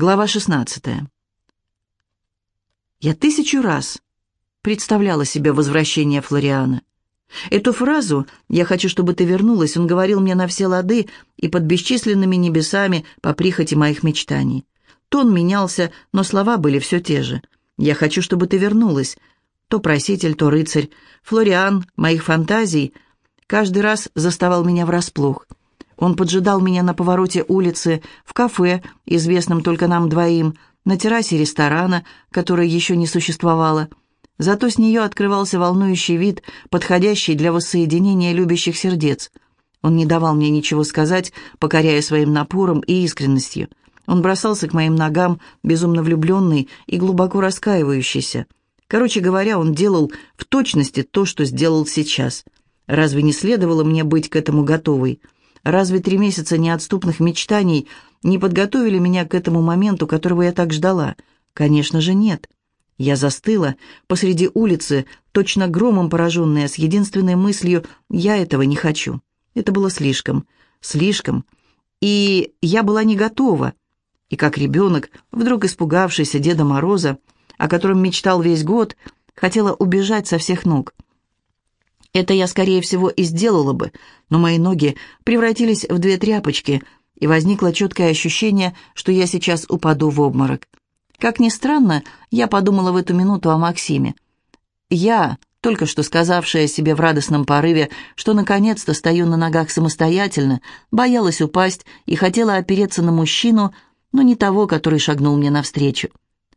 Глава 16. Я тысячу раз представляла себе возвращение Флориана. Эту фразу «я хочу, чтобы ты вернулась» он говорил мне на все лады и под бесчисленными небесами по прихоти моих мечтаний. Тон менялся, но слова были все те же. «Я хочу, чтобы ты вернулась». То проситель, то рыцарь. Флориан, моих фантазий, каждый раз заставал меня врасплох. Он поджидал меня на повороте улицы, в кафе, известном только нам двоим, на террасе ресторана, которое еще не существовало – Зато с нее открывался волнующий вид, подходящий для воссоединения любящих сердец. Он не давал мне ничего сказать, покоряя своим напором и искренностью. Он бросался к моим ногам, безумно влюбленный и глубоко раскаивающийся. Короче говоря, он делал в точности то, что сделал сейчас. Разве не следовало мне быть к этому готовой? Разве три месяца неотступных мечтаний не подготовили меня к этому моменту, которого я так ждала? Конечно же, нет. Я застыла посреди улицы, точно громом пораженная, с единственной мыслью «я этого не хочу». Это было слишком, слишком. И я была не готова. И как ребенок, вдруг испугавшийся Деда Мороза, о котором мечтал весь год, хотела убежать со всех ног. Это я, скорее всего, и сделала бы, но мои ноги превратились в две тряпочки, и возникло четкое ощущение, что я сейчас упаду в обморок. Как ни странно, я подумала в эту минуту о Максиме. Я, только что сказавшая себе в радостном порыве, что наконец-то стою на ногах самостоятельно, боялась упасть и хотела опереться на мужчину, но не того, который шагнул мне навстречу.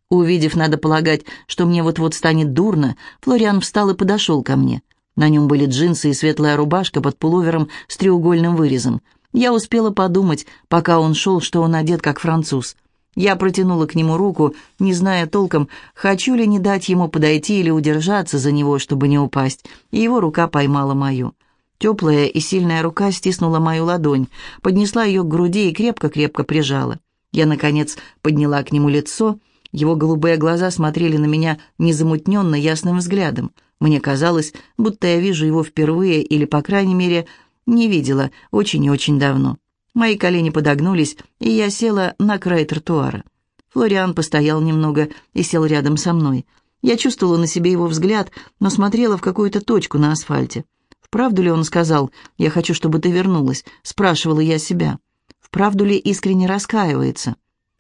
Увидев, надо полагать, что мне вот-вот станет дурно, Флориан встал и подошел ко мне. На нем были джинсы и светлая рубашка под пуловером с треугольным вырезом. Я успела подумать, пока он шел, что он одет как француз. Я протянула к нему руку, не зная толком, хочу ли не дать ему подойти или удержаться за него, чтобы не упасть, и его рука поймала мою. Теплая и сильная рука стиснула мою ладонь, поднесла ее к груди и крепко-крепко прижала. Я, наконец, подняла к нему лицо, его голубые глаза смотрели на меня незамутненно ясным взглядом. Мне казалось, будто я вижу его впервые или, по крайней мере, не видела очень и очень давно. Мои колени подогнулись, и я села на край тротуара. Флориан постоял немного и сел рядом со мной. Я чувствовала на себе его взгляд, но смотрела в какую-то точку на асфальте. «Вправду ли он сказал, я хочу, чтобы ты вернулась?» — спрашивала я себя. «Вправду ли искренне раскаивается?»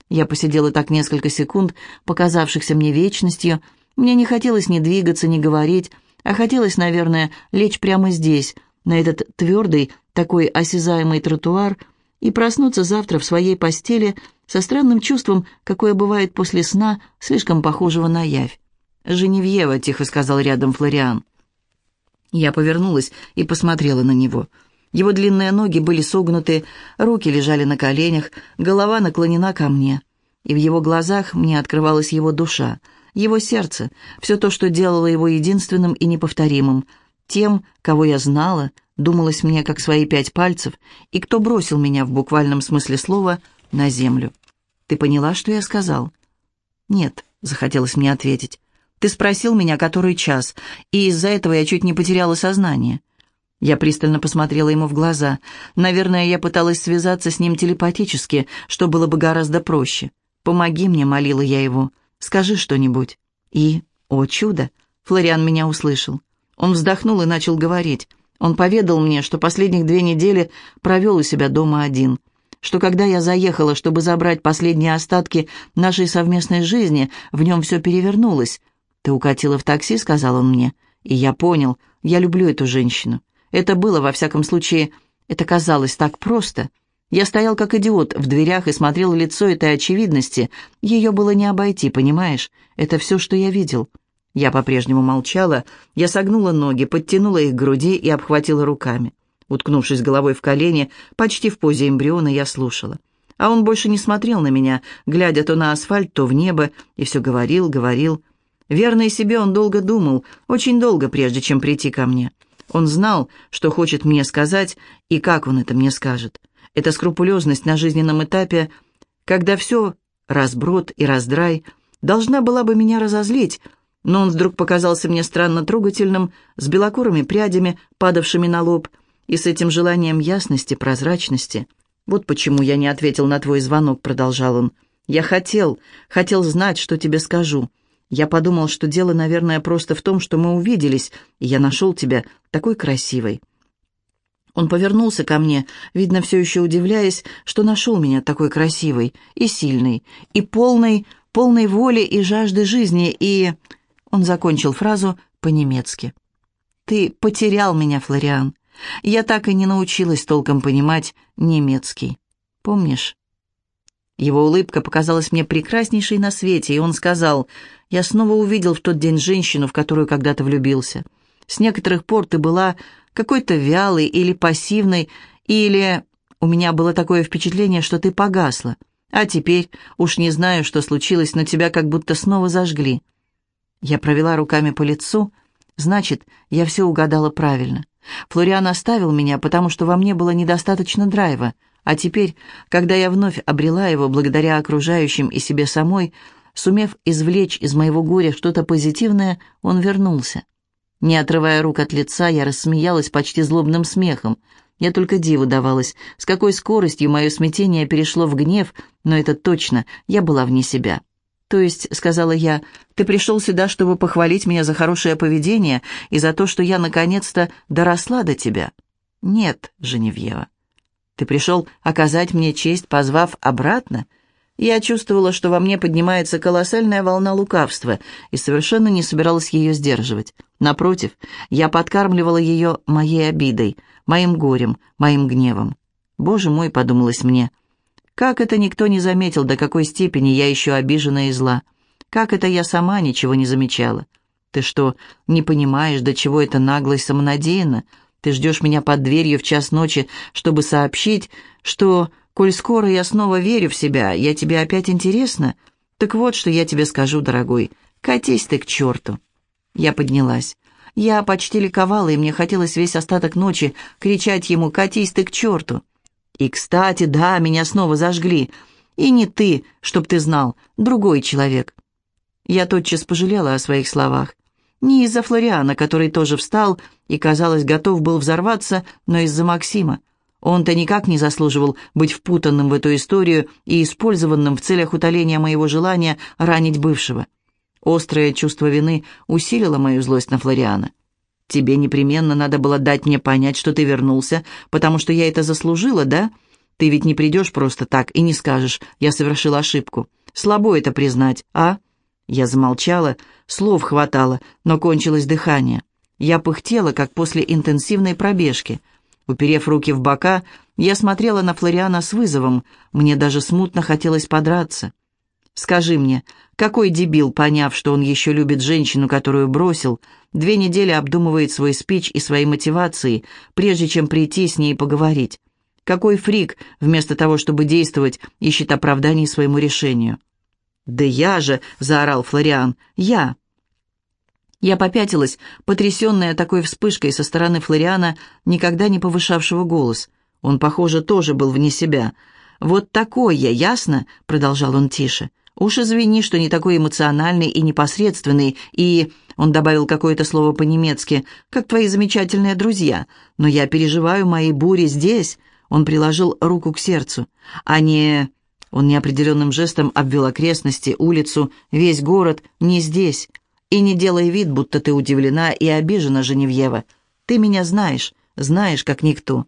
Я посидела так несколько секунд, показавшихся мне вечностью. Мне не хотелось ни двигаться, ни говорить, а хотелось, наверное, лечь прямо здесь, на этот твердый, такой осязаемый тротуар — и проснуться завтра в своей постели со странным чувством, какое бывает после сна, слишком похожего на явь. «Женевьева», — тихо сказал рядом Флориан. Я повернулась и посмотрела на него. Его длинные ноги были согнуты, руки лежали на коленях, голова наклонена ко мне. И в его глазах мне открывалась его душа, его сердце, все то, что делало его единственным и неповторимым, тем, кого я знала, думалось мне как свои пять пальцев, и кто бросил меня в буквальном смысле слова на землю. Ты поняла, что я сказал? Нет, захотелось мне ответить. Ты спросил меня, который час, и из-за этого я чуть не потеряла сознание. Я пристально посмотрела ему в глаза. Наверное, я пыталась связаться с ним телепатически, что было бы гораздо проще. «Помоги мне», — молила я его. «Скажи что-нибудь». И, о чудо, Флориан меня услышал. Он вздохнул и начал говорить. Он поведал мне, что последних две недели провел у себя дома один, что когда я заехала, чтобы забрать последние остатки нашей совместной жизни, в нем все перевернулось. «Ты укатила в такси», — сказал он мне, — «и я понял, я люблю эту женщину. Это было, во всяком случае, это казалось так просто». Я стоял как идиот в дверях и смотрел лицо этой очевидности. Ее было не обойти, понимаешь? Это все, что я видел. Я по-прежнему молчала, я согнула ноги, подтянула их к груди и обхватила руками. Уткнувшись головой в колени, почти в позе эмбриона, я слушала. А он больше не смотрел на меня, глядя то на асфальт, то в небо, и все говорил, говорил. Верный себе он долго думал, очень долго, прежде чем прийти ко мне. Он знал, что хочет мне сказать и как он это мне скажет. Эта скрупулезность на жизненном этапе, когда все разброд и раздрай, должна была бы меня разозлить, но он вдруг показался мне странно трогательным, с белокурыми прядями, падавшими на лоб, и с этим желанием ясности, прозрачности. «Вот почему я не ответил на твой звонок», — продолжал он. Я хотел, хотел знать, что тебе скажу. Я подумал, что дело, наверное, просто в том, что мы увиделись, и я нашел тебя такой красивой. Он повернулся ко мне, видно, все еще удивляясь, что нашел меня такой красивой и сильной, и полной, полной воли и жажды жизни, и... Он закончил фразу по-немецки. «Ты потерял меня, Флориан. Я так и не научилась толком понимать немецкий. Помнишь?» Его улыбка показалась мне прекраснейшей на свете, и он сказал, «Я снова увидел в тот день женщину, в которую когда-то влюбился. С некоторых пор ты была какой-то вялой или пассивной, или у меня было такое впечатление, что ты погасла. А теперь уж не знаю, что случилось, но тебя как будто снова зажгли». Я провела руками по лицу. Значит, я все угадала правильно. Флориан оставил меня, потому что во мне было недостаточно драйва. А теперь, когда я вновь обрела его благодаря окружающим и себе самой, сумев извлечь из моего горя что-то позитивное, он вернулся. Не отрывая рук от лица, я рассмеялась почти злобным смехом. Я только диву давалась, с какой скоростью мое смятение перешло в гнев, но это точно, я была вне себя. «То есть, — сказала я, — ты пришел сюда, чтобы похвалить меня за хорошее поведение и за то, что я наконец-то доросла до тебя?» «Нет, Женевьева. Ты пришел оказать мне честь, позвав обратно?» Я чувствовала, что во мне поднимается колоссальная волна лукавства и совершенно не собиралась ее сдерживать. Напротив, я подкармливала ее моей обидой, моим горем, моим гневом. «Боже мой», — подумалось мне, — «как это никто не заметил, до какой степени я еще обижена и зла? Как это я сама ничего не замечала? Ты что, не понимаешь, до чего это нагло и самонадеянно? Ты ждешь меня под дверью в час ночи, чтобы сообщить, что Коль скоро я снова верю в себя, я тебе опять интересна? Так вот, что я тебе скажу, дорогой. Катись ты к черту. Я поднялась. Я почти ликовала, и мне хотелось весь остаток ночи кричать ему «Катись ты к черту!». И, кстати, да, меня снова зажгли. И не ты, чтоб ты знал, другой человек. Я тотчас пожалела о своих словах. Не из-за Флориана, который тоже встал и, казалось, готов был взорваться, но из-за Максима. Он-то никак не заслуживал быть впутанным в эту историю и использованным в целях утоления моего желания ранить бывшего. Острое чувство вины усилило мою злость на Флориана. «Тебе непременно надо было дать мне понять, что ты вернулся, потому что я это заслужила, да? Ты ведь не придешь просто так и не скажешь, я совершил ошибку. Слабо это признать, а?» Я замолчала, слов хватало, но кончилось дыхание. Я пыхтела, как после интенсивной пробежки – Уперев руки в бока, я смотрела на Флориана с вызовом. Мне даже смутно хотелось подраться. «Скажи мне, какой дебил, поняв, что он еще любит женщину, которую бросил, две недели обдумывает свой спич и свои мотивации, прежде чем прийти с ней поговорить? Какой фрик, вместо того, чтобы действовать, ищет оправданий своему решению?» «Да я же!» — заорал Флориан. «Я!» Я попятилась, потрясенная такой вспышкой со стороны Флориана, никогда не повышавшего голос. Он, похоже, тоже был вне себя. «Вот такой я, ясно?» — продолжал он тише. «Уж извини, что не такой эмоциональный и непосредственный, и...» Он добавил какое-то слово по-немецки, «как твои замечательные друзья. Но я переживаю мои бури здесь». Он приложил руку к сердцу. «А не...» Он неопределенным жестом обвел окрестности, улицу, весь город, не здесь. И не делай вид, будто ты удивлена и обижена, Женевьева. Ты меня знаешь, знаешь, как никто».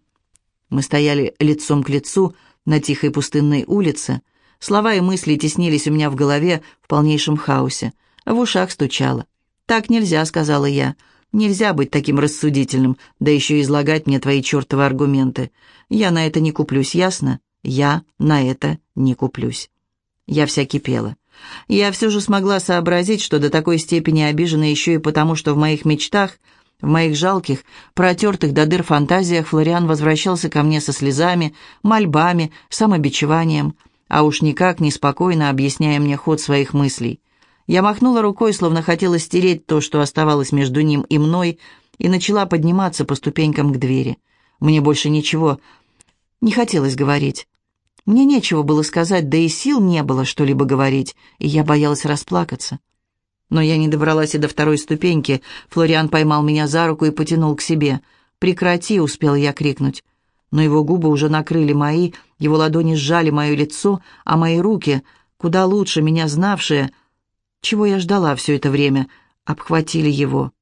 Мы стояли лицом к лицу на тихой пустынной улице. Слова и мысли теснились у меня в голове в полнейшем хаосе. В ушах стучало. «Так нельзя», — сказала я. «Нельзя быть таким рассудительным, да еще излагать мне твои чертовы аргументы. Я на это не куплюсь, ясно? Я на это не куплюсь». Я вся кипела. Я все же смогла сообразить, что до такой степени обижена еще и потому, что в моих мечтах, в моих жалких, протертых до дыр фантазиях Флориан возвращался ко мне со слезами, мольбами, самобичеванием, а уж никак не спокойно объясняя мне ход своих мыслей. Я махнула рукой, словно хотела стереть то, что оставалось между ним и мной, и начала подниматься по ступенькам к двери. Мне больше ничего не хотелось говорить. Мне нечего было сказать, да и сил не было что-либо говорить, и я боялась расплакаться. Но я не добралась и до второй ступеньки. Флориан поймал меня за руку и потянул к себе. «Прекрати!» — успел я крикнуть. Но его губы уже накрыли мои, его ладони сжали мое лицо, а мои руки куда лучше меня знавшие, чего я ждала все это время, обхватили его.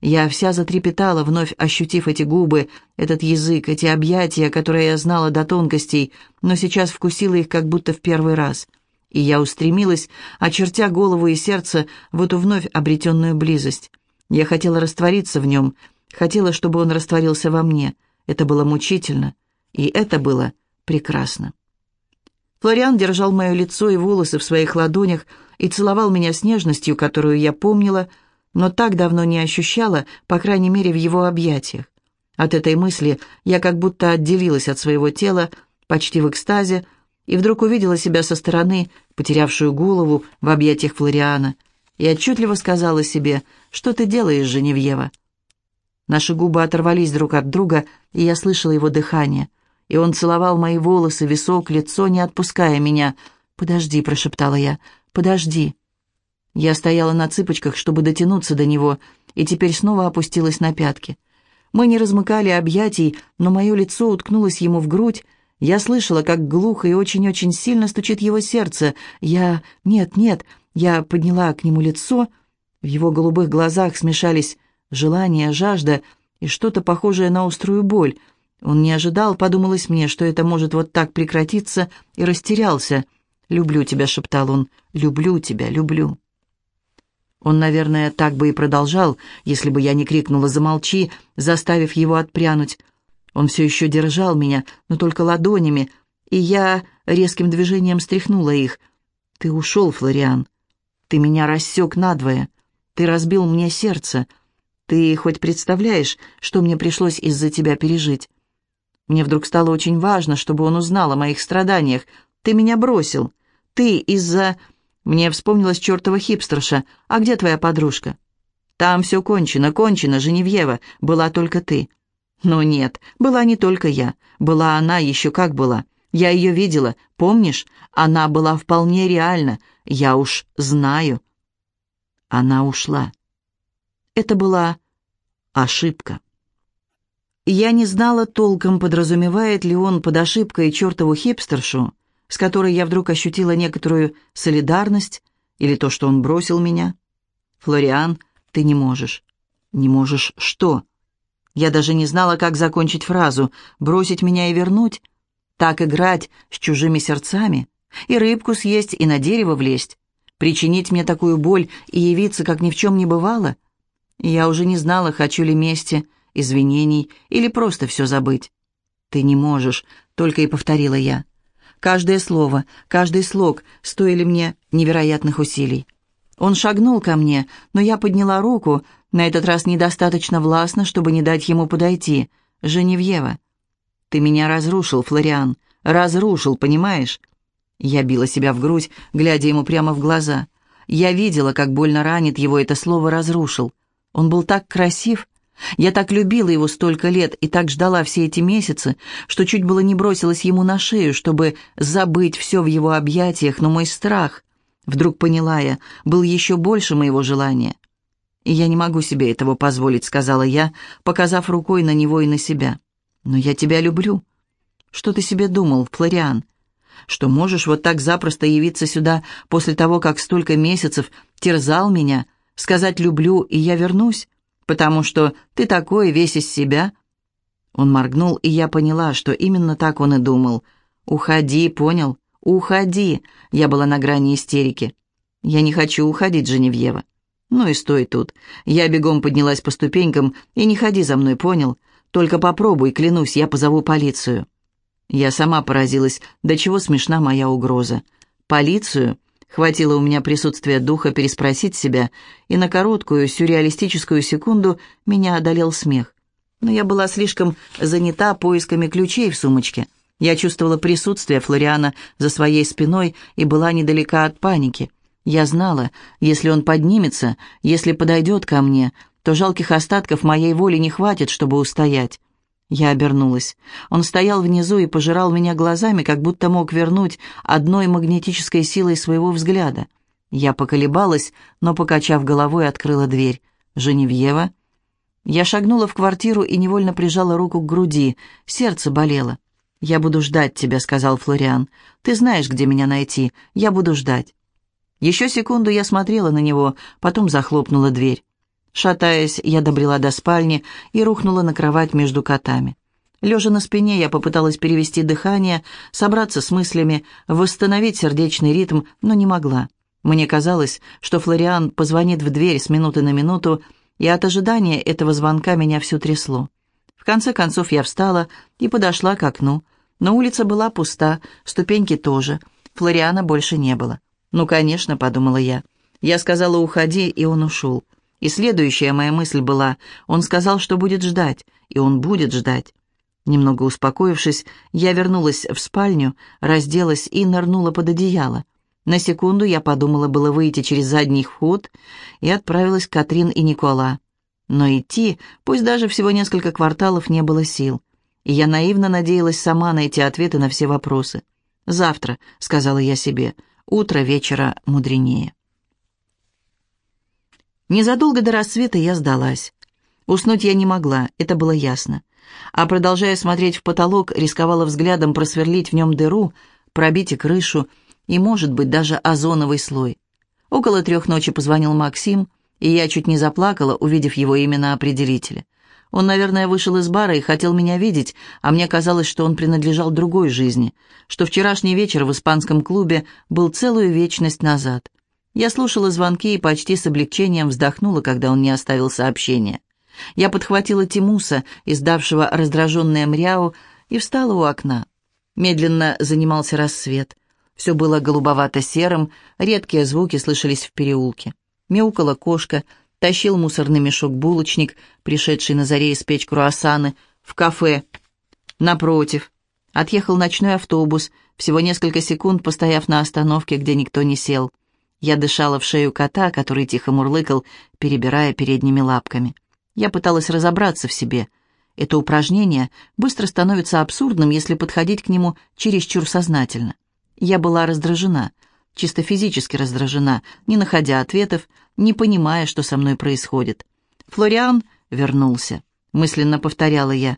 Я вся затрепетала, вновь ощутив эти губы, этот язык, эти объятия, которые я знала до тонкостей, но сейчас вкусила их как будто в первый раз. И я устремилась, очертя голову и сердце в эту вновь обретенную близость. Я хотела раствориться в нем, хотела, чтобы он растворился во мне. Это было мучительно, и это было прекрасно. Флориан держал мое лицо и волосы в своих ладонях и целовал меня с нежностью, которую я помнила, но так давно не ощущала, по крайней мере, в его объятиях. От этой мысли я как будто отделилась от своего тела, почти в экстазе, и вдруг увидела себя со стороны, потерявшую голову в объятиях Флориана, и отчетливо сказала себе, что ты делаешь, Женевьева. Наши губы оторвались друг от друга, и я слышала его дыхание, и он целовал мои волосы, висок, лицо, не отпуская меня. «Подожди», — прошептала я, — «подожди». Я стояла на цыпочках, чтобы дотянуться до него, и теперь снова опустилась на пятки. Мы не размыкали объятий, но мое лицо уткнулось ему в грудь. Я слышала, как глухо и очень-очень сильно стучит его сердце. Я... Нет, нет. Я подняла к нему лицо. В его голубых глазах смешались желание, жажда и что-то похожее на острую боль. Он не ожидал, подумалось мне, что это может вот так прекратиться, и растерялся. «Люблю тебя», — шептал он, — «люблю тебя, люблю». Он, наверное, так бы и продолжал, если бы я не крикнула «замолчи», заставив его отпрянуть. Он все еще держал меня, но только ладонями, и я резким движением стряхнула их. «Ты ушел, Флориан. Ты меня рассек надвое. Ты разбил мне сердце. Ты хоть представляешь, что мне пришлось из-за тебя пережить?» Мне вдруг стало очень важно, чтобы он узнал о моих страданиях. «Ты меня бросил. Ты из-за...» Мне вспомнилась чертова хипстерша. «А где твоя подружка?» «Там все кончено, кончено, Женевьева. Была только ты». «Ну нет, была не только я. Была она, еще как была. Я ее видела, помнишь? Она была вполне реальна. Я уж знаю». Она ушла. Это была ошибка. Я не знала толком, подразумевает ли он под ошибкой чертову хипстершу, с которой я вдруг ощутила некоторую солидарность, или то, что он бросил меня. «Флориан, ты не можешь». «Не можешь что?» Я даже не знала, как закончить фразу «бросить меня и вернуть». Так играть с чужими сердцами, и рыбку съесть, и на дерево влезть, причинить мне такую боль и явиться, как ни в чем не бывало. Я уже не знала, хочу ли мести, извинений или просто все забыть. «Ты не можешь», — только и повторила я. Каждое слово, каждый слог стоили мне невероятных усилий. Он шагнул ко мне, но я подняла руку, на этот раз недостаточно властно, чтобы не дать ему подойти. «Женевьева, ты меня разрушил, Флориан, разрушил, понимаешь?» Я била себя в грудь, глядя ему прямо в глаза. Я видела, как больно ранит его это слово «разрушил». Он был так красив, я так любила его столько лет и так ждала все эти месяцы, что чуть было не бросилась ему на шею, чтобы забыть все в его объятиях, но мой страх, вдруг поняла я, был еще больше моего желания. «И я не могу себе этого позволить», — сказала я, показав рукой на него и на себя. «Но я тебя люблю». «Что ты себе думал, Флориан? Что можешь вот так запросто явиться сюда после того, как столько месяцев терзал меня, сказать «люблю» и я вернусь?» Потому что ты такой весь из себя». Он моргнул, и я поняла, что именно так он и думал. «Уходи, понял? Уходи!» Я была на грани истерики. «Я не хочу уходить, Женевьева». «Ну и стой тут». Я бегом поднялась по ступенькам, и не ходи за мной, понял? Только попробуй, клянусь, я позову полицию. Я сама поразилась, до чего смешна моя угроза. «Полицию?» Хватило у меня присутствия духа переспросить себя, и на короткую сюрреалистическую секунду меня одолел смех. Но я была слишком занята поисками ключей в сумочке. Я чувствовала присутствие Флориана за своей спиной и была недалека от паники. Я знала, если он поднимется, если подойдет ко мне, то жалких остатков моей воли не хватит, чтобы устоять. Я обернулась. Он стоял внизу и пожирал меня глазами, как будто мог вернуть одной магнетической силой своего взгляда. Я поколебалась, но, покачав головой, открыла дверь. «Женевьева?» Я шагнула в квартиру и невольно прижала руку к груди. Сердце болело. «Я буду ждать тебя», — сказал Флориан. «Ты знаешь, где меня найти. Я буду ждать». Еще секунду я смотрела на него, потом захлопнула дверь. Шатаясь, я добрела до спальни и рухнула на кровать между котами. Лежа на спине, я попыталась перевести дыхание, собраться с мыслями, восстановить сердечный ритм, но не могла. Мне казалось, что Флориан позвонит в дверь с минуты на минуту, и от ожидания этого звонка меня всю трясло. В конце концов я встала и подошла к окну. Но улица была пуста, ступеньки тоже. Флориана больше не было. «Ну, конечно», — подумала я. Я сказала «уходи», и он ушел. И следующая моя мысль была, он сказал, что будет ждать, и он будет ждать. Немного успокоившись, я вернулась в спальню, разделась и нырнула под одеяло. На секунду я подумала было выйти через задний вход и отправилась к Катрин и Никола. Но идти, пусть даже всего несколько кварталов, не было сил. И я наивно надеялась сама найти ответы на все вопросы. «Завтра», — сказала я себе, — «утро вечера мудренее». Незадолго до рассвета я сдалась. Уснуть я не могла, это было ясно а, продолжая смотреть в потолок, рисковала взглядом просверлить в нем дыру, пробить и крышу, и, может быть, даже озоновый слой. Около трех ночи позвонил Максим, и я чуть не заплакала, увидев его имя на определителе. Он, наверное, вышел из бара и хотел меня видеть, а мне казалось, что он принадлежал другой жизни, что вчерашний вечер в испанском клубе был целую вечность назад. Я слушала звонки и почти с облегчением вздохнула, когда он не оставил сообщения. Я подхватила Тимуса, издавшего раздраженное мряу, и встала у окна. Медленно занимался рассвет. Все было голубовато-серым, редкие звуки слышались в переулке. Мяукала кошка, тащил мусорный мешок булочник, пришедший на заре испечь круассаны, в кафе. Напротив. Отъехал ночной автобус, всего несколько секунд постояв на остановке, где никто не сел. Я дышала в шею кота, который тихо мурлыкал, перебирая передними лапками. Я пыталась разобраться в себе. Это упражнение быстро становится абсурдным, если подходить к нему чересчур сознательно. Я была раздражена, чисто физически раздражена, не находя ответов, не понимая, что со мной происходит. Флориан вернулся. Мысленно повторяла я.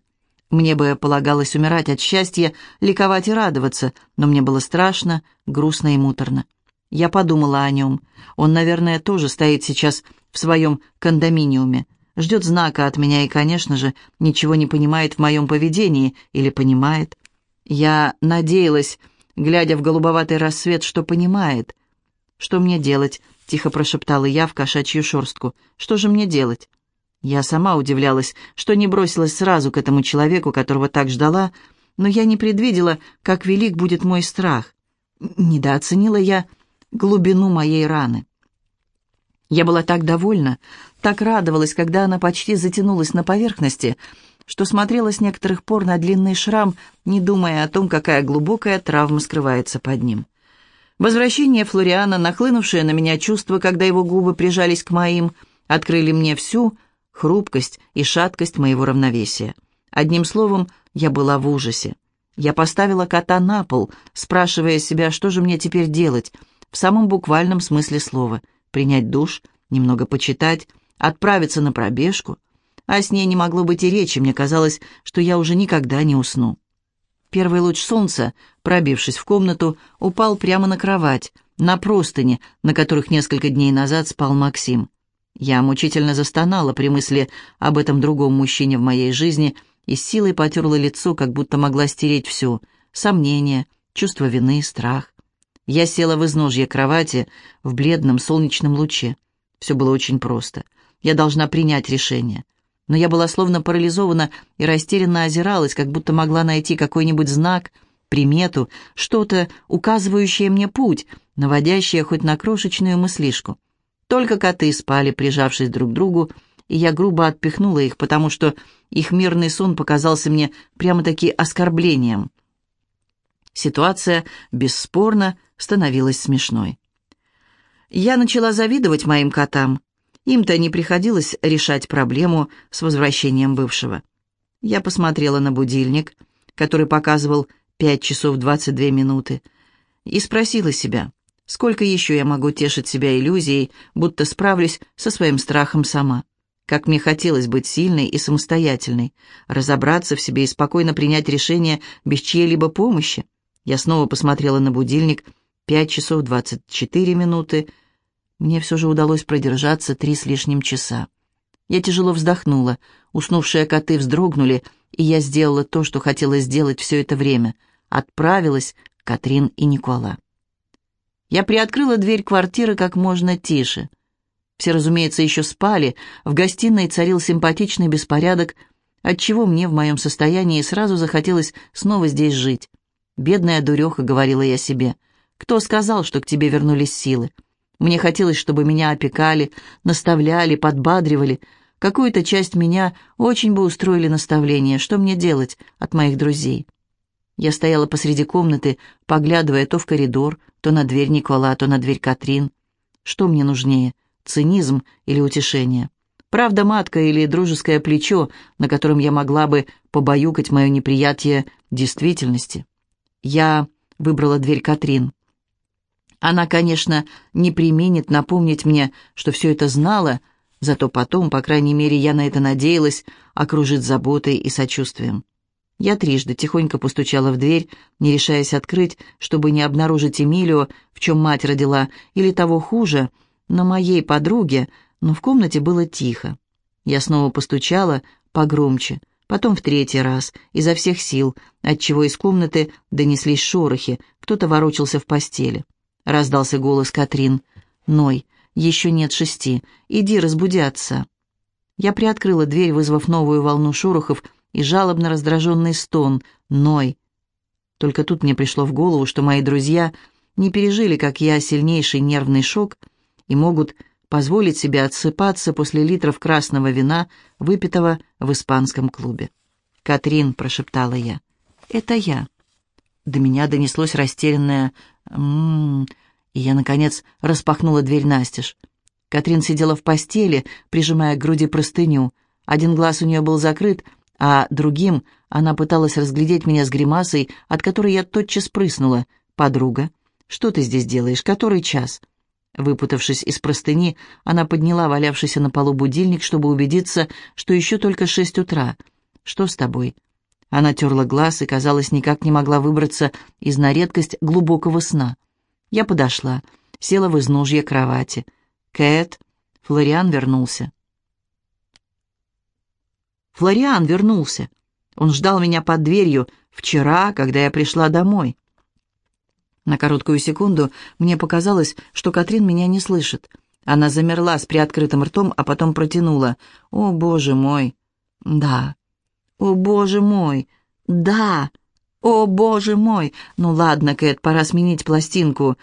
Мне бы полагалось умирать от счастья, ликовать и радоваться, но мне было страшно, грустно и муторно. Я подумала о нем. Он, наверное, тоже стоит сейчас в своем кондоминиуме ждет знака от меня и, конечно же, ничего не понимает в моем поведении или понимает. Я надеялась, глядя в голубоватый рассвет, что понимает. «Что мне делать?» — тихо прошептала я в кошачью шорстку. «Что же мне делать?» Я сама удивлялась, что не бросилась сразу к этому человеку, которого так ждала, но я не предвидела, как велик будет мой страх. Недооценила я глубину моей раны. Я была так довольна, так радовалась, когда она почти затянулась на поверхности, что смотрела с некоторых пор на длинный шрам, не думая о том, какая глубокая травма скрывается под ним. Возвращение Флориана, нахлынувшее на меня чувство, когда его губы прижались к моим, открыли мне всю хрупкость и шаткость моего равновесия. Одним словом, я была в ужасе. Я поставила кота на пол, спрашивая себя, что же мне теперь делать, в самом буквальном смысле слова — принять душ, немного почитать, отправиться на пробежку. А с ней не могло быть и речи, мне казалось, что я уже никогда не усну. Первый луч солнца, пробившись в комнату, упал прямо на кровать, на простыни, на которых несколько дней назад спал Максим. Я мучительно застонала при мысли об этом другом мужчине в моей жизни и с силой потерла лицо, как будто могла стереть все — сомнения, чувство вины, страх. Я села в изножье кровати в бледном солнечном луче. Все было очень просто. Я должна принять решение. Но я была словно парализована и растерянно озиралась, как будто могла найти какой-нибудь знак, примету, что-то, указывающее мне путь, наводящее хоть на крошечную мыслишку. Только коты спали, прижавшись друг к другу, и я грубо отпихнула их, потому что их мирный сон показался мне прямо-таки оскорблением. Ситуация, бесспорно, становилась смешной. Я начала завидовать моим котам. Им-то не приходилось решать проблему с возвращением бывшего. Я посмотрела на будильник, который показывал 5 часов 22 минуты, и спросила себя, сколько еще я могу тешить себя иллюзией, будто справлюсь со своим страхом сама. Как мне хотелось быть сильной и самостоятельной, разобраться в себе и спокойно принять решение без чьей-либо помощи. Я снова посмотрела на будильник. Пять часов двадцать четыре минуты. Мне все же удалось продержаться три с лишним часа. Я тяжело вздохнула. Уснувшие коты вздрогнули, и я сделала то, что хотела сделать все это время. Отправилась Катрин и Никола. Я приоткрыла дверь квартиры как можно тише. Все, разумеется, еще спали, в гостиной царил симпатичный беспорядок, отчего мне в моем состоянии сразу захотелось снова здесь жить. «Бедная дуреха», — говорила я себе, — «кто сказал, что к тебе вернулись силы?» Мне хотелось, чтобы меня опекали, наставляли, подбадривали. Какую-то часть меня очень бы устроили наставление, что мне делать от моих друзей. Я стояла посреди комнаты, поглядывая то в коридор, то на дверь Никола, то на дверь Катрин. Что мне нужнее, цинизм или утешение? Правда матка или дружеское плечо, на котором я могла бы побаюкать мое неприятие действительности? Я выбрала дверь Катрин. Она, конечно, не применит напомнить мне, что все это знала, зато потом, по крайней мере, я на это надеялась, окружит заботой и сочувствием. Я трижды тихонько постучала в дверь, не решаясь открыть, чтобы не обнаружить Эмилио, в чем мать родила, или того хуже, на моей подруге, но в комнате было тихо. Я снова постучала, погромче, потом в третий раз, изо всех сил, отчего из комнаты донеслись шорохи, кто-то ворочался в постели. Раздался голос Катрин. «Ной, еще нет шести, иди разбуди отца». Я приоткрыла дверь, вызвав новую волну шорохов, и жалобно раздраженный стон «Ной!». Только тут мне пришло в голову, что мои друзья не пережили, как я, сильнейший нервный шок и могут позволить себе отсыпаться после литров красного вина, выпитого в испанском клубе. «Катрин», — прошептала я, — «это я». До меня донеслось растерянное «ммм», и я, наконец, распахнула дверь настежь. Катрин сидела в постели, прижимая к груди простыню. Один глаз у нее был закрыт, а другим она пыталась разглядеть меня с гримасой, от которой я тотчас прыснула. «Подруга, что ты здесь делаешь? Который час?» Выпутавшись из простыни, она подняла валявшийся на полу будильник, чтобы убедиться, что еще только шесть утра. «Что с тобой?» Она терла глаз и, казалось, никак не могла выбраться из на редкость глубокого сна. Я подошла, села в изножье кровати. «Кэт?» Флориан вернулся. Флориан вернулся. Он ждал меня под дверью вчера, когда я пришла домой. На короткую секунду мне показалось, что Катрин меня не слышит. Она замерла с приоткрытым ртом, а потом протянула. «О, боже мой!» «Да». «О, боже мой!» «Да». «О, боже мой!» «Ну ладно, Кэт, пора сменить пластинку».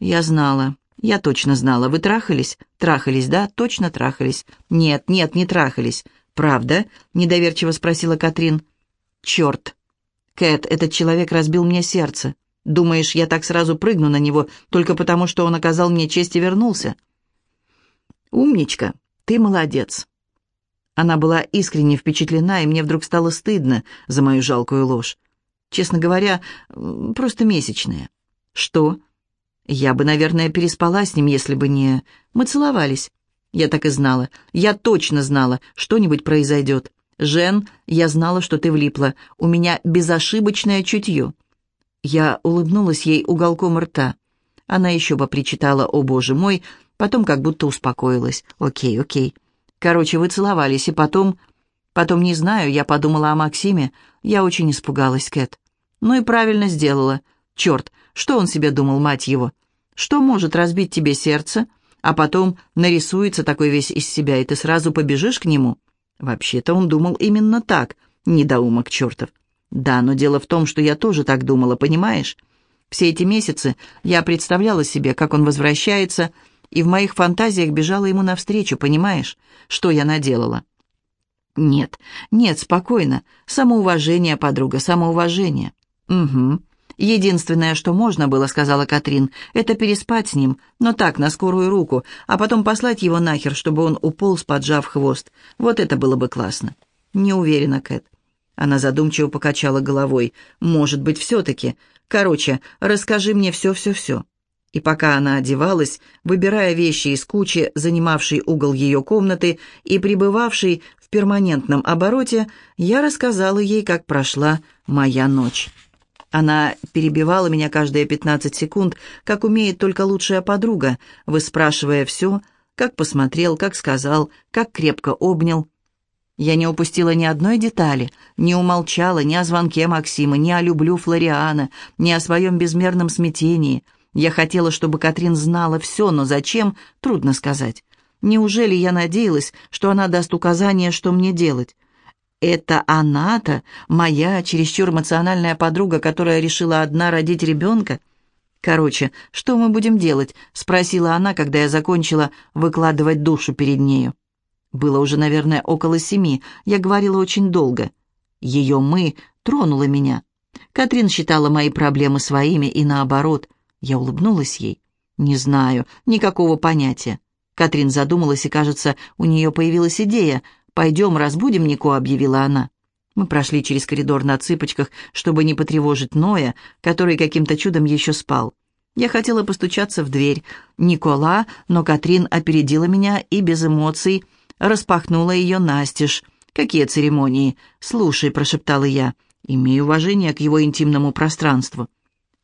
«Я знала. Я точно знала. Вы трахались?» «Трахались, да? Точно трахались?» «Нет, нет, не трахались. «Правда?» — недоверчиво спросила Катрин. «Черт! Кэт, этот человек разбил мне сердце. Думаешь, я так сразу прыгну на него только потому, что он оказал мне честь и вернулся?» «Умничка, ты молодец». Она была искренне впечатлена, и мне вдруг стало стыдно за мою жалкую ложь. Честно говоря, просто месячная. «Что?» «Я бы, наверное, переспала с ним, если бы не...» «Мы целовались. Я так и знала. Я точно знала, что-нибудь произойдет. Жен, я знала, что ты влипла. У меня безошибочное чутье. Я улыбнулась ей уголком рта. Она еще бы причитала «О, боже мой!», потом как будто успокоилась. «Окей, окей». Короче, вы целовались, и потом... Потом, не знаю, я подумала о Максиме. Я очень испугалась, Кэт. Ну и правильно сделала. Черт, что он себе думал, мать его? Что может разбить тебе сердце?» а потом нарисуется такой весь из себя, и ты сразу побежишь к нему. Вообще-то он думал именно так, недоумок чертов. Да, но дело в том, что я тоже так думала, понимаешь? Все эти месяцы я представляла себе, как он возвращается, и в моих фантазиях бежала ему навстречу, понимаешь, что я наделала? Нет, нет, спокойно. Самоуважение, подруга, самоуважение. Угу. «Единственное, что можно было, — сказала Катрин, — это переспать с ним, но так, на скорую руку, а потом послать его нахер, чтобы он уполз, поджав хвост. Вот это было бы классно». «Не уверена, Кэт». Она задумчиво покачала головой. «Может быть, все-таки. Короче, расскажи мне все-все-все». И пока она одевалась, выбирая вещи из кучи, занимавшей угол ее комнаты и пребывавшей в перманентном обороте, я рассказала ей, как прошла моя ночь. Она перебивала меня каждые 15 секунд, как умеет только лучшая подруга, выспрашивая все, как посмотрел, как сказал, как крепко обнял. Я не упустила ни одной детали, не умолчала ни о звонке Максима, ни о люблю Флориана, ни о своем безмерном смятении. Я хотела, чтобы Катрин знала все, но зачем, трудно сказать. Неужели я надеялась, что она даст указание, что мне делать? Это она-то, моя чересчур эмоциональная подруга, которая решила одна родить ребенка? Короче, что мы будем делать? Спросила она, когда я закончила выкладывать душу перед нею. Было уже, наверное, около семи. Я говорила очень долго. Ее «мы» тронуло меня. Катрин считала мои проблемы своими и наоборот. Я улыбнулась ей. «Не знаю, никакого понятия». Катрин задумалась, и, кажется, у нее появилась идея — «Пойдем, разбудим Нико», — объявила она. Мы прошли через коридор на цыпочках, чтобы не потревожить Ноя, который каким-то чудом еще спал. Я хотела постучаться в дверь. Никола, но Катрин опередила меня и без эмоций распахнула ее настежь. «Какие церемонии?» «Слушай», — прошептала я, — «имею уважение к его интимному пространству».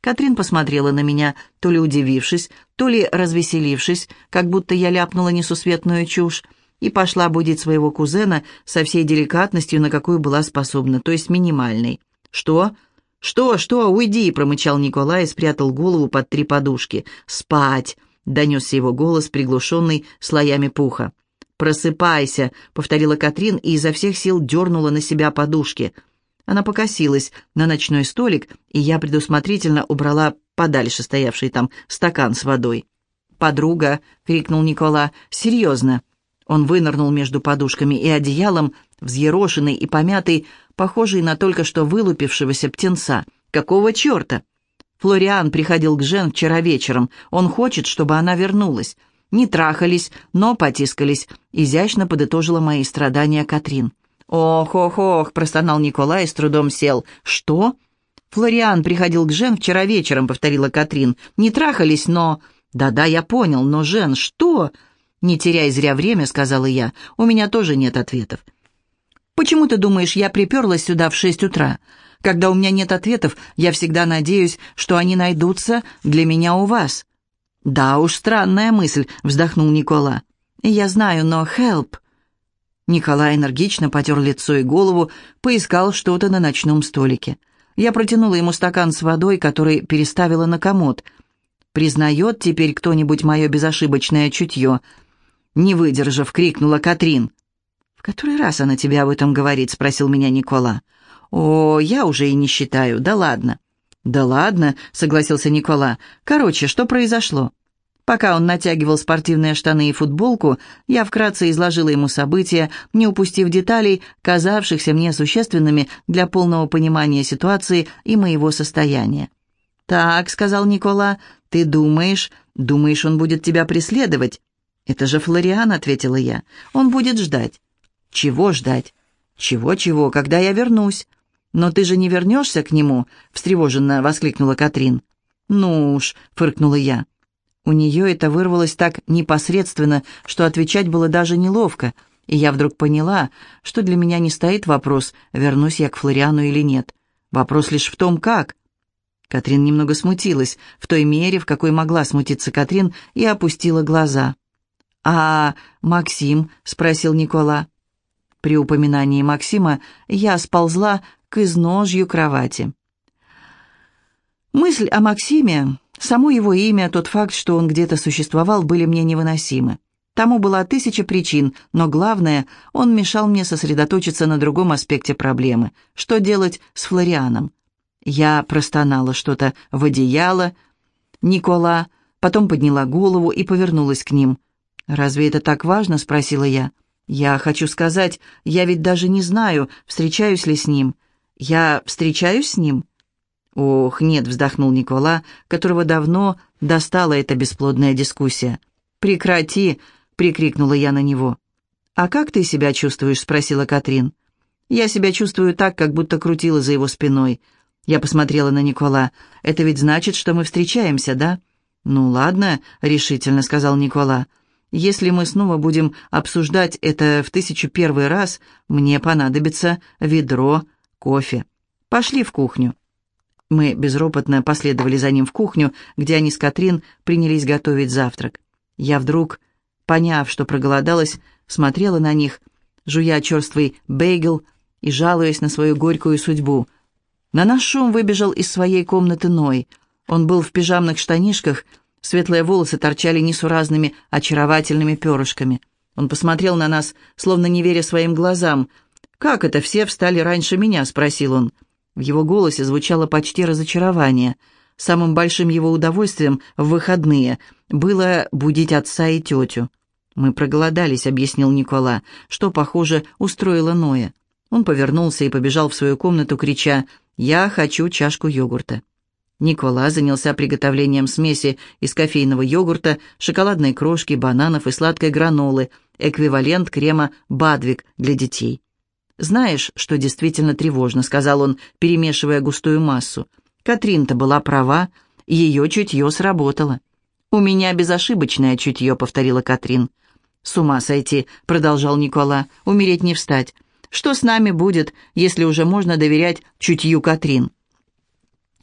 Катрин посмотрела на меня, то ли удивившись, то ли развеселившись, как будто я ляпнула несусветную чушь и пошла будить своего кузена со всей деликатностью, на какую была способна, то есть минимальной. «Что? Что? Что? Уйди!» — промычал Николай и спрятал голову под три подушки. «Спать!» — донесся его голос, приглушенный слоями пуха. «Просыпайся!» — повторила Катрин и изо всех сил дернула на себя подушки. Она покосилась на ночной столик, и я предусмотрительно убрала подальше стоявший там стакан с водой. «Подруга!» — крикнул Никола. «Серьезно!» Он вынырнул между подушками и одеялом, взъерошенный и помятый, похожий на только что вылупившегося птенца. «Какого черта?» Флориан приходил к Жен вчера вечером. Он хочет, чтобы она вернулась. Не трахались, но потискались. Изящно подытожила мои страдания Катрин. «Ох-ох-ох!» — простонал Николай и с трудом сел. «Что?» «Флориан приходил к Жен вчера вечером», — повторила Катрин. «Не трахались, но...» «Да-да, я понял, но, Жен, что?» «Не теряй зря время», — сказала я. «У меня тоже нет ответов». «Почему ты думаешь, я приперлась сюда в шесть утра? Когда у меня нет ответов, я всегда надеюсь, что они найдутся для меня у вас». «Да уж, странная мысль», — вздохнул Никола. «Я знаю, но help...» Николай энергично потер лицо и голову, поискал что-то на ночном столике. Я протянула ему стакан с водой, который переставила на комод. «Признает теперь кто-нибудь мое безошибочное чутье?» Не выдержав, крикнула Катрин. «В который раз она тебе об этом говорит?» — спросил меня Никола. «О, я уже и не считаю. Да ладно». «Да ладно», — согласился Никола. «Короче, что произошло?» Пока он натягивал спортивные штаны и футболку, я вкратце изложила ему события, не упустив деталей, казавшихся мне существенными для полного понимания ситуации и моего состояния. «Так», — сказал Никола, — «ты думаешь, думаешь, он будет тебя преследовать?» «Это же Флориан», — ответила я. «Он будет ждать». «Чего ждать?» «Чего-чего, когда я вернусь?» «Но ты же не вернешься к нему?» — встревоженно воскликнула Катрин. «Ну уж», — фыркнула я. У нее это вырвалось так непосредственно, что отвечать было даже неловко, и я вдруг поняла, что для меня не стоит вопрос, вернусь я к Флориану или нет. Вопрос лишь в том, как. Катрин немного смутилась, в той мере, в какой могла смутиться Катрин, и опустила глаза. «А Максим?» — спросил Никола. При упоминании Максима я сползла к изножью кровати. Мысль о Максиме, само его имя, тот факт, что он где-то существовал, были мне невыносимы. Тому была тысяча причин, но главное, он мешал мне сосредоточиться на другом аспекте проблемы. Что делать с Флорианом? Я простонала что-то в одеяло. Никола потом подняла голову и повернулась к ним. «Разве это так важно?» — спросила я. «Я хочу сказать, я ведь даже не знаю, встречаюсь ли с ним. Я встречаюсь с ним?» «Ох, нет», — вздохнул Никола, которого давно достала эта бесплодная дискуссия. «Прекрати!» — прикрикнула я на него. «А как ты себя чувствуешь?» — спросила Катрин. «Я себя чувствую так, как будто крутила за его спиной». Я посмотрела на Никола. «Это ведь значит, что мы встречаемся, да?» «Ну ладно», — решительно сказал Никола. «Если мы снова будем обсуждать это в тысячу первый раз, мне понадобится ведро кофе. Пошли в кухню». Мы безропотно последовали за ним в кухню, где они с Катрин принялись готовить завтрак. Я вдруг, поняв, что проголодалась, смотрела на них, жуя черствый бейгл и жалуясь на свою горькую судьбу. На наш шум выбежал из своей комнаты Ной. Он был в пижамных штанишках, светлые волосы торчали несуразными, очаровательными перышками. Он посмотрел на нас, словно не веря своим глазам. «Как это все встали раньше меня?» — спросил он. В его голосе звучало почти разочарование. Самым большим его удовольствием в выходные было будить отца и тетю. «Мы проголодались», — объяснил Никола, что, похоже, устроило Ноя. Он повернулся и побежал в свою комнату, крича «Я хочу чашку йогурта». Никола занялся приготовлением смеси из кофейного йогурта, шоколадной крошки, бананов и сладкой гранолы, эквивалент крема «Бадвик» для детей. «Знаешь, что действительно тревожно», — сказал он, перемешивая густую массу. «Катрин-то была права, ее чутье сработало». «У меня безошибочное чутье», — повторила Катрин. «С ума сойти», — продолжал Никола, — «умереть не встать. Что с нами будет, если уже можно доверять чутью Катрин?»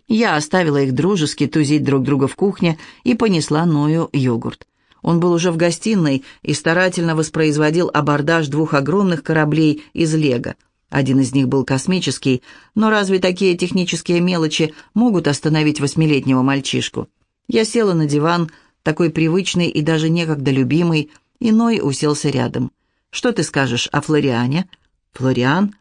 Я оставила их дружески тузить друг друга в кухне и понесла Ною йогурт. Он был уже в гостиной и старательно воспроизводил абордаж двух огромных кораблей из лего. Один из них был космический, но разве такие технические мелочи могут остановить восьмилетнего мальчишку? Я села на диван, такой привычный и даже некогда любимый, иной уселся рядом. «Что ты скажешь о Флориане?» «Флориан?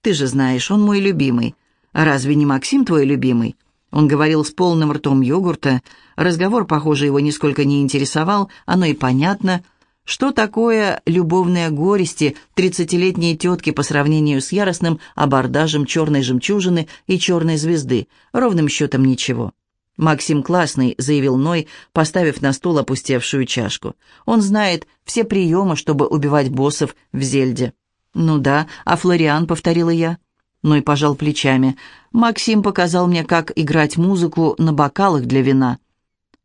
Ты же знаешь, он мой любимый. А разве не Максим твой любимый?» Он говорил с полным ртом йогурта. Разговор, похоже, его нисколько не интересовал, оно и понятно. Что такое любовные горести тридцатилетней тетки по сравнению с яростным абордажем черной жемчужины и черной звезды? Ровным счетом ничего. «Максим классный», — заявил Ной, поставив на стол опустевшую чашку. «Он знает все приемы, чтобы убивать боссов в Зельде». «Ну да, а Флориан», — повторила я. Ной пожал плечами. «Максим показал мне, как играть музыку на бокалах для вина».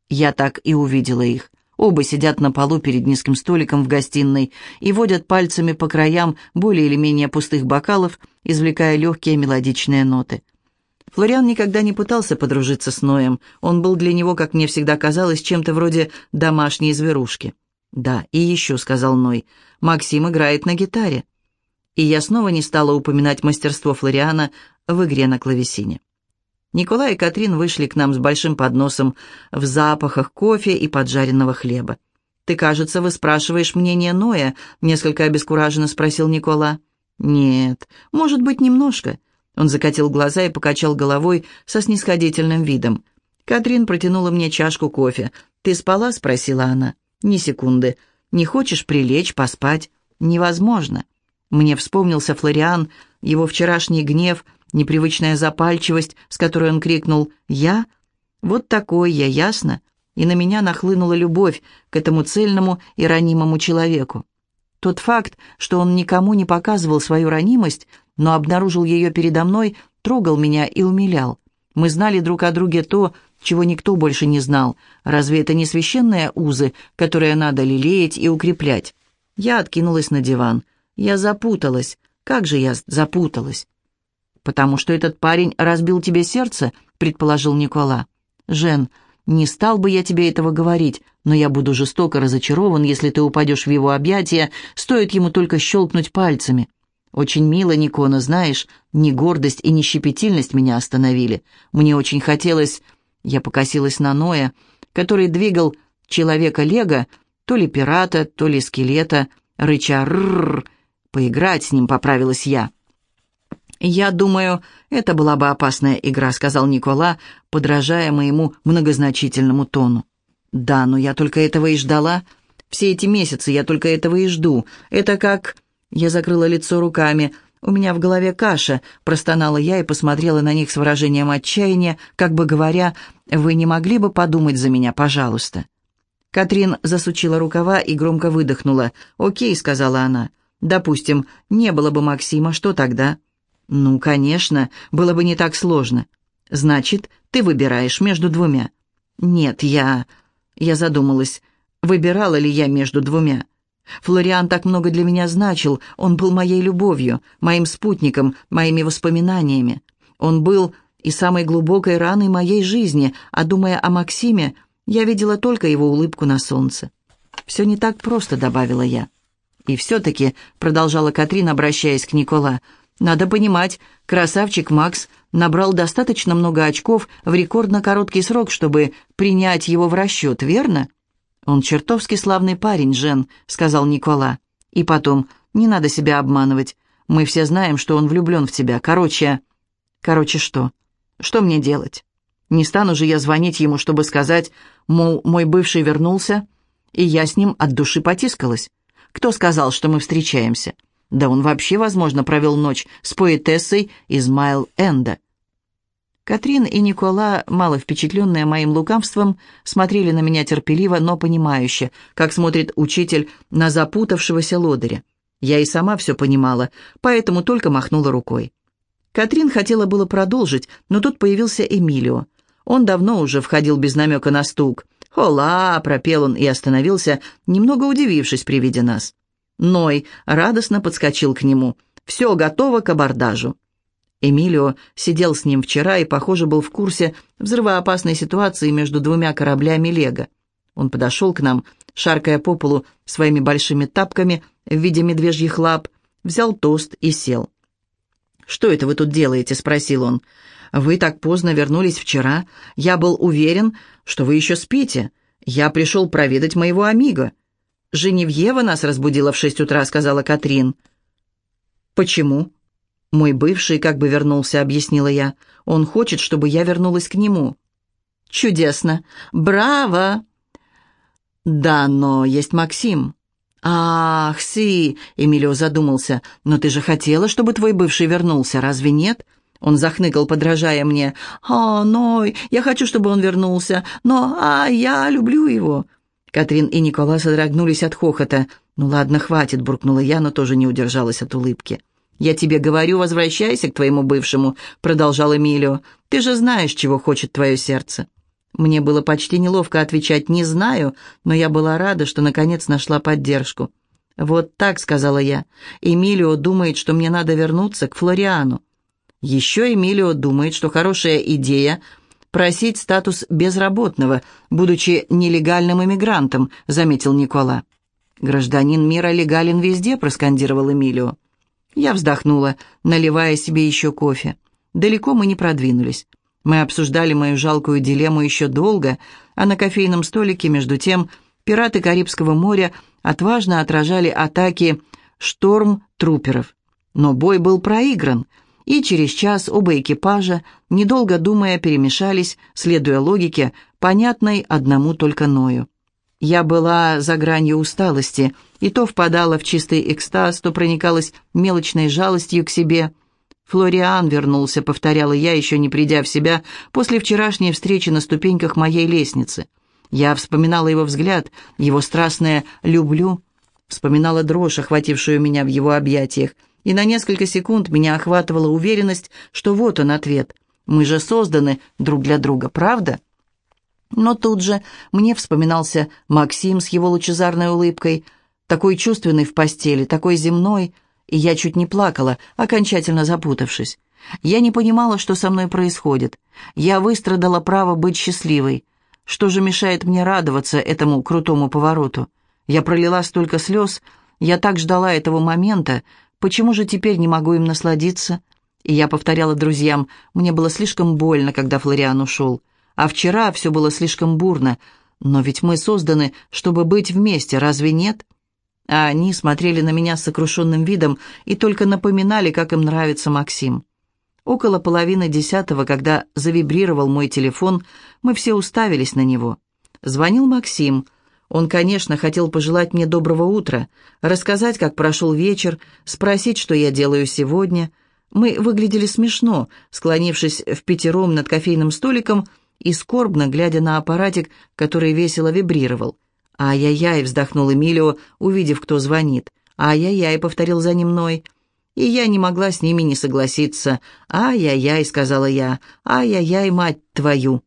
Я так и увидела их. Оба сидят на полу перед низким столиком в гостиной и водят пальцами по краям более или менее пустых бокалов, извлекая легкие мелодичные ноты. Флориан никогда не пытался подружиться с Ноем. Он был для него, как мне всегда казалось, чем-то вроде домашней зверушки. «Да, и еще», — сказал Ной, — «Максим играет на гитаре» и я снова не стала упоминать мастерство Флориана в игре на клавесине. Николай и Катрин вышли к нам с большим подносом в запахах кофе и поджаренного хлеба. «Ты, кажется, вы спрашиваешь мнение Ноя?» — несколько обескураженно спросил Никола. «Нет, может быть, немножко». Он закатил глаза и покачал головой со снисходительным видом. Катрин протянула мне чашку кофе. «Ты спала?» — спросила она. «Ни секунды. Не хочешь прилечь, поспать?» «Невозможно». Мне вспомнился Флориан, его вчерашний гнев, непривычная запальчивость, с которой он крикнул «Я?» Вот такой я, ясно? И на меня нахлынула любовь к этому цельному и ранимому человеку. Тот факт, что он никому не показывал свою ранимость, но обнаружил ее передо мной, трогал меня и умилял. Мы знали друг о друге то, чего никто больше не знал. Разве это не священные узы, которые надо лелеять и укреплять? Я откинулась на диван. Я запуталась. Как же я запуталась? Потому что этот парень разбил тебе сердце, предположил Никола. Жен, не стал бы я тебе этого говорить, но я буду жестоко разочарован, если ты упадешь в его объятия, стоит ему только щелкнуть пальцами. Очень мило, Никона, знаешь, ни гордость и ни щепетильность меня остановили. Мне очень хотелось... Я покосилась на Ноя, который двигал человека Лего, то ли пирата, то ли скелета, рыча «ррррр», Поиграть с ним, поправилась я. «Я думаю, это была бы опасная игра», — сказал Никола, подражая моему многозначительному тону. «Да, но я только этого и ждала. Все эти месяцы я только этого и жду. Это как...» Я закрыла лицо руками. «У меня в голове каша», — простонала я и посмотрела на них с выражением отчаяния, как бы говоря, «Вы не могли бы подумать за меня, пожалуйста?» Катрин засучила рукава и громко выдохнула. «Окей», — сказала она. Допустим, не было бы Максима, что тогда? Ну, конечно, было бы не так сложно. Значит, ты выбираешь между двумя. Нет, я... Я задумалась, выбирала ли я между двумя. Флориан так много для меня значил, он был моей любовью, моим спутником, моими воспоминаниями. Он был и самой глубокой раной моей жизни, а думая о Максиме, я видела только его улыбку на солнце. «Все не так просто», — добавила я. «И все-таки», — продолжала Катрин, обращаясь к Никола, — «надо понимать, красавчик Макс набрал достаточно много очков в рекордно короткий срок, чтобы принять его в расчет, верно?» «Он чертовски славный парень, Жен», — сказал Никола. «И потом, не надо себя обманывать. Мы все знаем, что он влюблен в тебя. Короче...» «Короче, что? Что мне делать? Не стану же я звонить ему, чтобы сказать, мол, мой бывший вернулся, и я с ним от души потискалась. Кто сказал, что мы встречаемся? Да он вообще, возможно, провел ночь с поэтессой из Майл-Энда. Катрин и Никола, мало впечатленные моим лукавством, смотрели на меня терпеливо, но понимающе, как смотрит учитель на запутавшегося лодыря. Я и сама все понимала, поэтому только махнула рукой. Катрин хотела было продолжить, но тут появился Эмилио. Он давно уже входил без намека на стук. «Хола!» — пропел он и остановился, немного удивившись при виде нас. Ной радостно подскочил к нему. «Все готово к абордажу». Эмилио сидел с ним вчера и, похоже, был в курсе взрывоопасной ситуации между двумя кораблями Лего. Он подошел к нам, шаркая по полу своими большими тапками в виде медвежьих лап, взял тост и сел. «Что это вы тут делаете?» — спросил он. «Вы так поздно вернулись вчера. Я был уверен, что вы еще спите. Я пришел проведать моего амиго». «Женевьева нас разбудила в шесть утра», — сказала Катрин. «Почему?» «Мой бывший как бы вернулся», — объяснила я. «Он хочет, чтобы я вернулась к нему». «Чудесно! Браво!» «Да, но есть Максим». «Ах, Си!» — Эмилио задумался. «Но ты же хотела, чтобы твой бывший вернулся, разве нет?» Он захныкал, подражая мне. «А, Ной, я хочу, чтобы он вернулся, но, а, я люблю его». Катрин и Никола содрогнулись от хохота. «Ну ладно, хватит», — буркнула я, но тоже не удержалась от улыбки. «Я тебе говорю, возвращайся к твоему бывшему», — продолжал Эмилио. «Ты же знаешь, чего хочет твое сердце». Мне было почти неловко отвечать «не знаю», но я была рада, что наконец нашла поддержку. «Вот так», — сказала я. «Эмилио думает, что мне надо вернуться к Флориану». Еще Эмилио думает, что хорошая идея — просить статус безработного, будучи нелегальным иммигрантом», — заметил Никола. «Гражданин мира легален везде», — проскандировал Эмилио. Я вздохнула, наливая себе еще кофе. Далеко мы не продвинулись. Мы обсуждали мою жалкую дилемму еще долго, а на кофейном столике, между тем, пираты Карибского моря отважно отражали атаки шторм-труперов. Но бой был проигран, и через час оба экипажа, недолго думая, перемешались, следуя логике, понятной одному только Ною. Я была за гранью усталости, и то впадала в чистый экстаз, то проникалась мелочной жалостью к себе. «Флориан вернулся», — повторяла я, еще не придя в себя, после вчерашней встречи на ступеньках моей лестницы. Я вспоминала его взгляд, его страстное «люблю», вспоминала дрожь, охватившую меня в его объятиях, и на несколько секунд меня охватывала уверенность, что вот он ответ. Мы же созданы друг для друга, правда?» Но тут же мне вспоминался Максим с его лучезарной улыбкой, такой чувственный в постели, такой земной, и я чуть не плакала, окончательно запутавшись. Я не понимала, что со мной происходит. Я выстрадала право быть счастливой. Что же мешает мне радоваться этому крутому повороту? Я пролила столько слез, я так ждала этого момента, почему же теперь не могу им насладиться? И я повторяла друзьям, мне было слишком больно, когда Флориан ушел. А вчера все было слишком бурно. Но ведь мы созданы, чтобы быть вместе, разве нет? А они смотрели на меня с сокрушенным видом и только напоминали, как им нравится Максим. Около половины десятого, когда завибрировал мой телефон, мы все уставились на него. Звонил Максим. Он, конечно, хотел пожелать мне доброго утра, рассказать, как прошел вечер, спросить, что я делаю сегодня. Мы выглядели смешно, склонившись в пятером над кофейным столиком и скорбно глядя на аппаратик, который весело вибрировал. «Ай-яй-яй!» — вздохнул Эмилио, увидев, кто звонит. «Ай-яй-яй!» — повторил за ним Ной. И я не могла с ними не согласиться. «Ай-яй-яй!» — сказала я. «Ай-яй-яй, мать твою!»